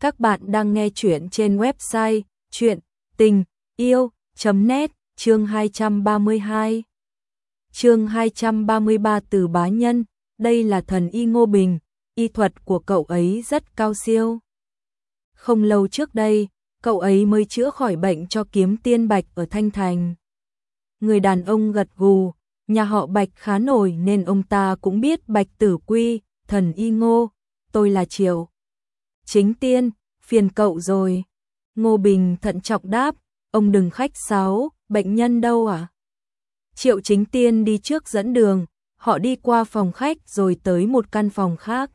Các bạn đang nghe chuyện trên website chuyện tình yêu.net chương 232. Chương 233 từ bá nhân, đây là thần y Ngô Bình, y thuật của cậu ấy rất cao siêu. Không lâu trước đây, cậu ấy mới chữa khỏi bệnh cho kiếm tiên Bạch ở Thanh Thành. Người đàn ông gật gù, nhà họ Bạch khá nổi nên ông ta cũng biết Bạch Tử Quy, thần y Ngô, tôi là Triệu. Chính tiên, phiền cậu rồi. Ngô Bình thận trọng đáp, ông đừng khách sáo, bệnh nhân đâu à? Triệu chính tiên đi trước dẫn đường, họ đi qua phòng khách rồi tới một căn phòng khác.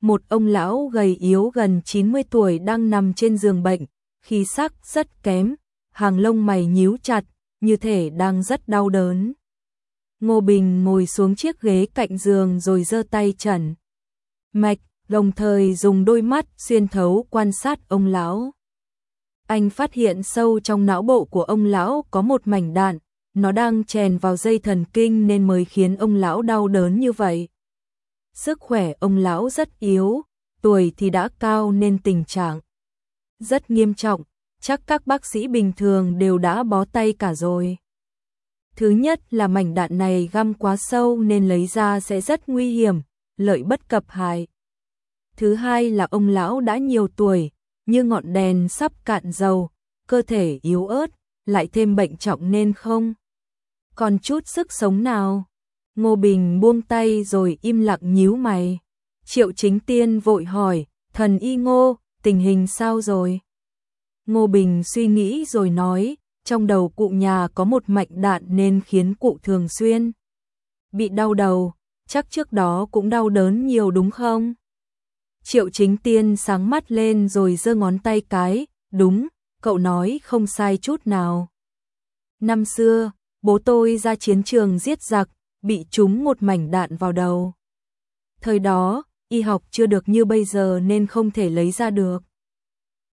Một ông lão gầy yếu gần 90 tuổi đang nằm trên giường bệnh, khí sắc rất kém, hàng lông mày nhíu chặt, như thể đang rất đau đớn. Ngô Bình ngồi xuống chiếc ghế cạnh giường rồi giơ tay chẩn. Mạch, đồng thời dùng đôi mắt xuyên thấu quan sát ông lão. Anh phát hiện sâu trong não bộ của ông lão có một mảnh đạn, nó đang chèn vào dây thần kinh nên mới khiến ông lão đau đớn như vậy. Sức khỏe ông lão rất yếu, tuổi thì đã cao nên tình trạng rất nghiêm trọng, chắc các bác sĩ bình thường đều đã bó tay cả rồi. Thứ nhất là mảnh đạn này găm quá sâu nên lấy ra sẽ rất nguy hiểm, lợi bất cập hại. Thứ hai là ông lão đã nhiều tuổi, như ngọn đèn sắp cạn dầu, cơ thể yếu ớt, lại thêm bệnh trọng nên không. Còn chút sức sống nào? Ngô Bình buông tay rồi im lặng nhíu mày. Triệu chính tiên vội hỏi, thần y ngô, tình hình sao rồi? Ngô Bình suy nghĩ rồi nói, trong đầu cụ nhà có một mạch đạn nên khiến cụ thường xuyên bị đau đầu, chắc trước đó cũng đau đớn nhiều đúng không? Triệu chính tiên sáng mắt lên rồi giơ ngón tay cái, đúng, cậu nói không sai chút nào. Năm xưa, bố tôi ra chiến trường giết giặc, bị trúng một mảnh đạn vào đầu. Thời đó, y học chưa được như bây giờ nên không thể lấy ra được.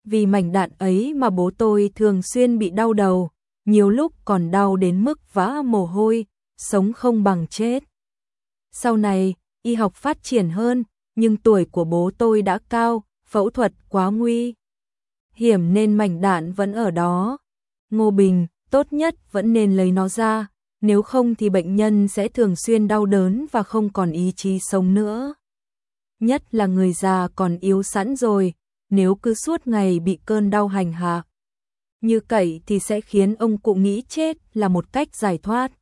Vì mảnh đạn ấy mà bố tôi thường xuyên bị đau đầu, nhiều lúc còn đau đến mức vã mồ hôi, sống không bằng chết. Sau này, y học phát triển hơn, nhưng tuổi của bố tôi đã cao, phẫu thuật quá nguy. Hiểm nên mảnh đạn vẫn ở đó. Ngô Bình, tốt nhất vẫn nên lấy nó ra, nếu không thì bệnh nhân sẽ thường xuyên đau đớn và không còn ý chí sống nữa. Nhất là người già còn yếu sẵn rồi, nếu cứ suốt ngày bị cơn đau hành hạ. Như cậy thì sẽ khiến ông cụ nghĩ chết là một cách giải thoát.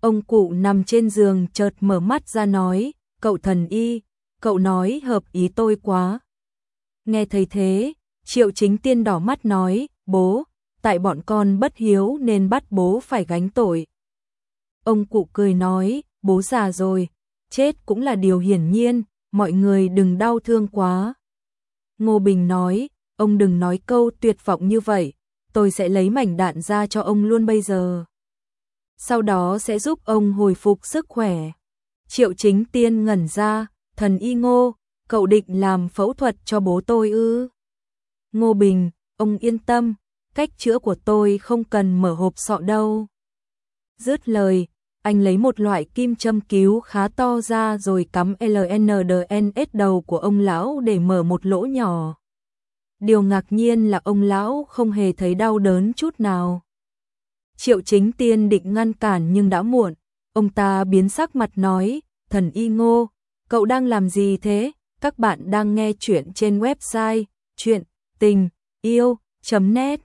Ông cụ nằm trên giường chợt mở mắt ra nói, cậu thần y, cậu nói hợp ý tôi quá. Nghe thấy thế, triệu chính tiên đỏ mắt nói, bố, tại bọn con bất hiếu nên bắt bố phải gánh tội. Ông cụ cười nói, bố già rồi, chết cũng là điều hiển nhiên, mọi người đừng đau thương quá. Ngô Bình nói, ông đừng nói câu tuyệt vọng như vậy, tôi sẽ lấy mảnh đạn ra cho ông luôn bây giờ. Sau đó sẽ giúp ông hồi phục sức khỏe. Triệu chính tiên ngẩn ra, thần y ngô, cậu định làm phẫu thuật cho bố tôi ư? Ngô Bình, ông yên tâm, cách chữa của tôi không cần mở hộp sọ đâu. Dứt lời, anh lấy một loại kim châm cứu khá to ra rồi cắm LNDNS đầu của ông lão để mở một lỗ nhỏ. Điều ngạc nhiên là ông lão không hề thấy đau đớn chút nào. Triệu chính tiên định ngăn cản nhưng đã muộn, ông ta biến sắc mặt nói, thần y ngô, cậu đang làm gì thế? Các bạn đang nghe chuyện trên website chuyện tình yêu.net